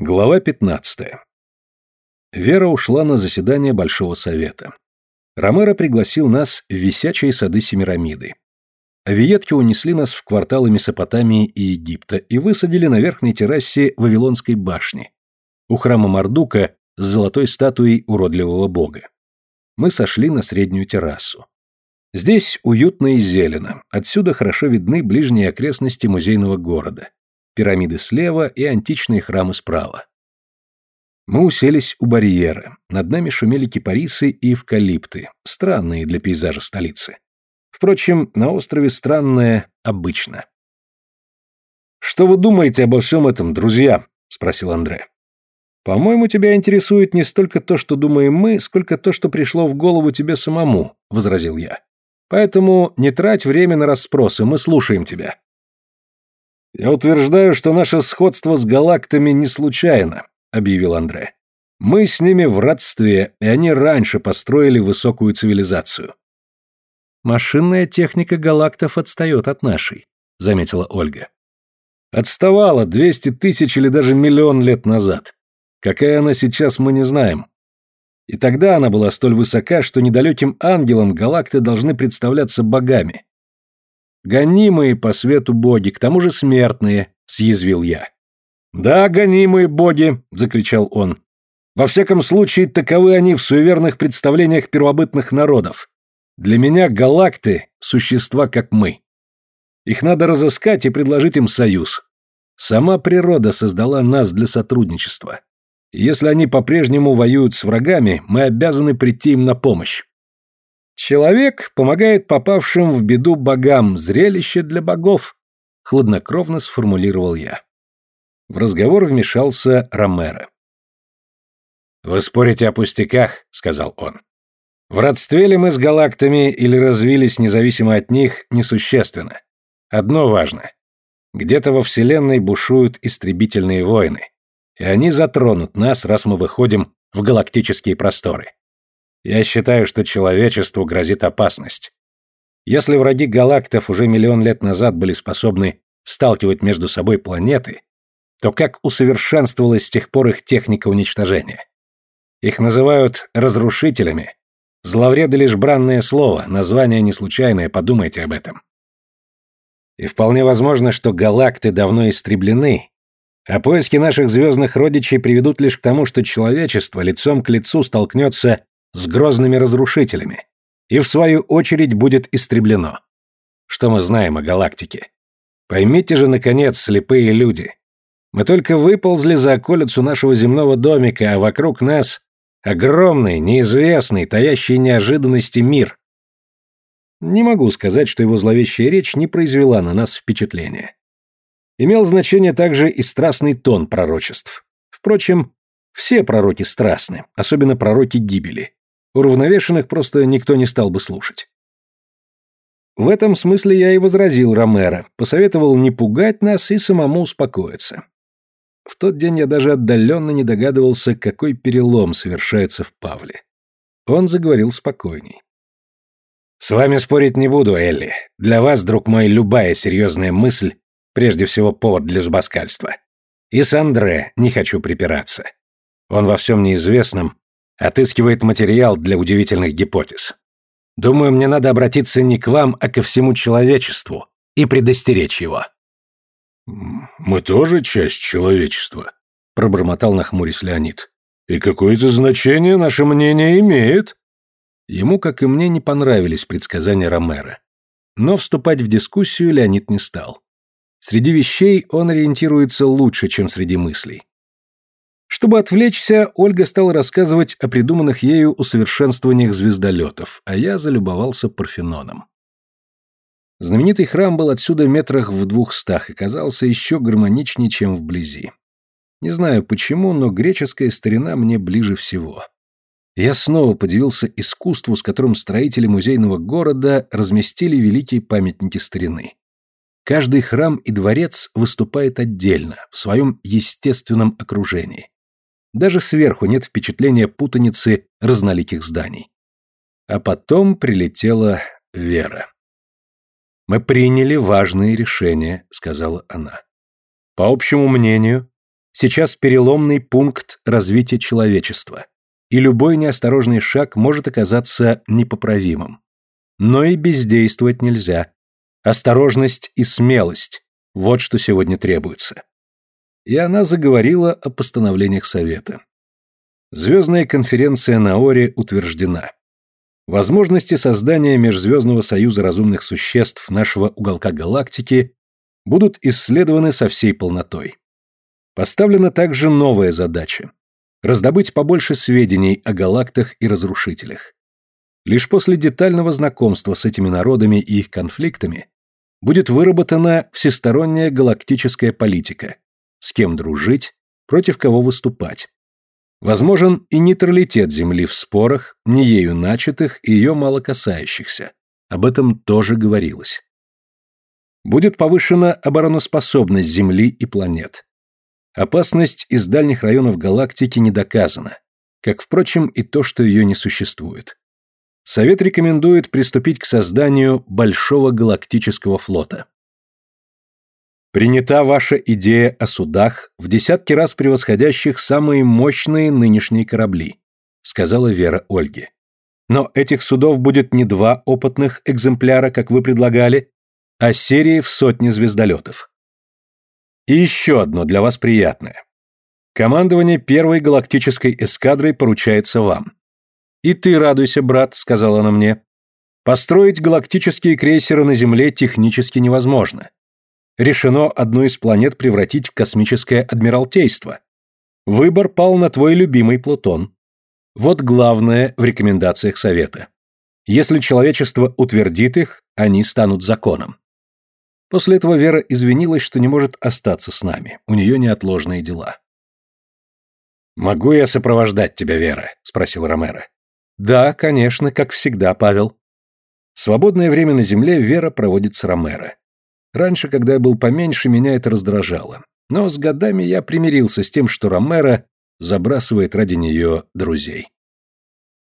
Глава 15. Вера ушла на заседание Большого Совета. Ромеро пригласил нас в висячие сады Семирамиды. Авиетки унесли нас в кварталы Месопотамии и Египта и высадили на верхней террасе Вавилонской башни, у храма Мардука с золотой статуей уродливого бога. Мы сошли на среднюю террасу. Здесь уютно и зелено, отсюда хорошо видны ближние окрестности музейного города пирамиды слева и античные храмы справа. Мы уселись у барьера. Над нами шумели кипарисы и эвкалипты, странные для пейзажа столицы. Впрочем, на острове странное обычно. «Что вы думаете обо всем этом, друзья?» — спросил Андре. «По-моему, тебя интересует не столько то, что думаем мы, сколько то, что пришло в голову тебе самому», — возразил я. «Поэтому не трать время на расспросы, мы слушаем тебя». «Я утверждаю, что наше сходство с галактами не случайно», — объявил Андре. «Мы с ними в родстве, и они раньше построили высокую цивилизацию». «Машинная техника галактов отстает от нашей», — заметила Ольга. «Отставала 200 тысяч или даже миллион лет назад. Какая она сейчас, мы не знаем. И тогда она была столь высока, что недалеким ангелам галакты должны представляться богами. Гонимые по свету боги, к тому же смертные, съязвил я. Да, гонимые боги, закричал он. Во всяком случае, таковы они в суеверных представлениях первобытных народов. Для меня галакты – существа, как мы. Их надо разыскать и предложить им союз. Сама природа создала нас для сотрудничества. Если они по-прежнему воюют с врагами, мы обязаны прийти им на помощь. Человек помогает попавшим в беду богам, зрелище для богов, хладнокровно сформулировал я. В разговор вмешался Ромеро. «Вы спорите о пустяках», — сказал он. «В родстве ли мы с галактами или развились независимо от них, несущественно. Одно важно. Где-то во Вселенной бушуют истребительные войны, и они затронут нас, раз мы выходим в галактические просторы. Я считаю, что человечеству грозит опасность. Если враги галактов уже миллион лет назад были способны сталкивать между собой планеты, то как усовершенствовалась с тех пор их техника уничтожения? Их называют разрушителями. Зловреды лишь бранное слово, название не случайное, подумайте об этом. И вполне возможно, что галакты давно истреблены, а поиски наших звездных родичей приведут лишь к тому, что человечество лицом к лицу столкнется с грозными разрушителями и, в свою очередь, будет истреблено. Что мы знаем о галактике? Поймите же, наконец, слепые люди. Мы только выползли за околицу нашего земного домика, а вокруг нас огромный, неизвестный, таящий неожиданности мир. Не могу сказать, что его зловещая речь не произвела на нас впечатления. Имел значение также и страстный тон пророчеств. Впрочем, все пророки страстны, особенно пророки гибели. Уравновешенных просто никто не стал бы слушать. В этом смысле я и возразил Ромеро, посоветовал не пугать нас и самому успокоиться. В тот день я даже отдаленно не догадывался, какой перелом совершается в Павле. Он заговорил спокойней. «С вами спорить не буду, Элли. Для вас, друг мой, любая серьезная мысль, прежде всего повод для зубоскальства. И с Андре не хочу припираться. Он во всем неизвестном Отыскивает материал для удивительных гипотез. Думаю, мне надо обратиться не к вам, а ко всему человечеству и предостеречь его. Мы тоже часть человечества, пробормотал нахмурясь Леонид. И какое-то значение наше мнение имеет. Ему, как и мне, не понравились предсказания Ромера. Но вступать в дискуссию Леонид не стал. Среди вещей он ориентируется лучше, чем среди мыслей. Чтобы отвлечься, Ольга стала рассказывать о придуманных ею усовершенствованиях звездолетов, а я залюбовался Парфеноном. Знаменитый храм был отсюда метрах в двухстах и казался еще гармоничнее, чем вблизи. Не знаю почему, но греческая старина мне ближе всего. Я снова подивился искусству, с которым строители музейного города разместили великие памятники старины. Каждый храм и дворец выступает отдельно, в своем естественном окружении. Даже сверху нет впечатления путаницы разноликих зданий. А потом прилетела Вера. «Мы приняли важные решения», — сказала она. «По общему мнению, Сейчас переломный пункт развития человечества, и любой неосторожный шаг может оказаться непоправимым. Но и бездействовать нельзя. Осторожность и смелость – вот что сегодня требуется. И она заговорила о постановлениях Совета. Звездная конференция на Оре утверждена. Возможности создания Межзвездного союза разумных существ нашего уголка галактики будут исследованы со всей полнотой. Поставлена также новая задача – раздобыть побольше сведений о галактах и разрушителях. Лишь после детального знакомства с этими народами и их конфликтами будет выработана всесторонняя галактическая политика, с кем дружить, против кого выступать. Возможен и нейтралитет Земли в спорах, не ею начатых и ее мало касающихся. Об этом тоже говорилось. Будет повышена обороноспособность Земли и планет. Опасность из дальних районов галактики не доказана, как, впрочем, и то, что ее не существует. Совет рекомендует приступить к созданию Большого галактического флота. Принята ваша идея о судах, в десятки раз превосходящих самые мощные нынешние корабли, сказала Вера Ольге. Но этих судов будет не два опытных экземпляра, как вы предлагали, а серии в сотни звездолетов. И еще одно для вас приятное. Командование первой галактической эскадрой поручается вам. И ты радуйся, брат, сказала она мне. Построить галактические крейсеры на Земле технически невозможно. Решено одну из планет превратить в космическое адмиралтейство. Выбор пал на твой любимый Плутон. Вот главное в рекомендациях Совета. Если человечество утвердит их, они станут законом. После этого Вера извинилась, что не может остаться с нами. У нее неотложные дела. «Могу я сопровождать тебя, Вера?» – спросил Ромеро. «Да, конечно, как всегда, Павел». Свободное время на земле Вера проводит с Ромеро. Раньше, когда я был поменьше, меня это раздражало. Но с годами я примирился с тем, что Ромеро забрасывает ради нее друзей.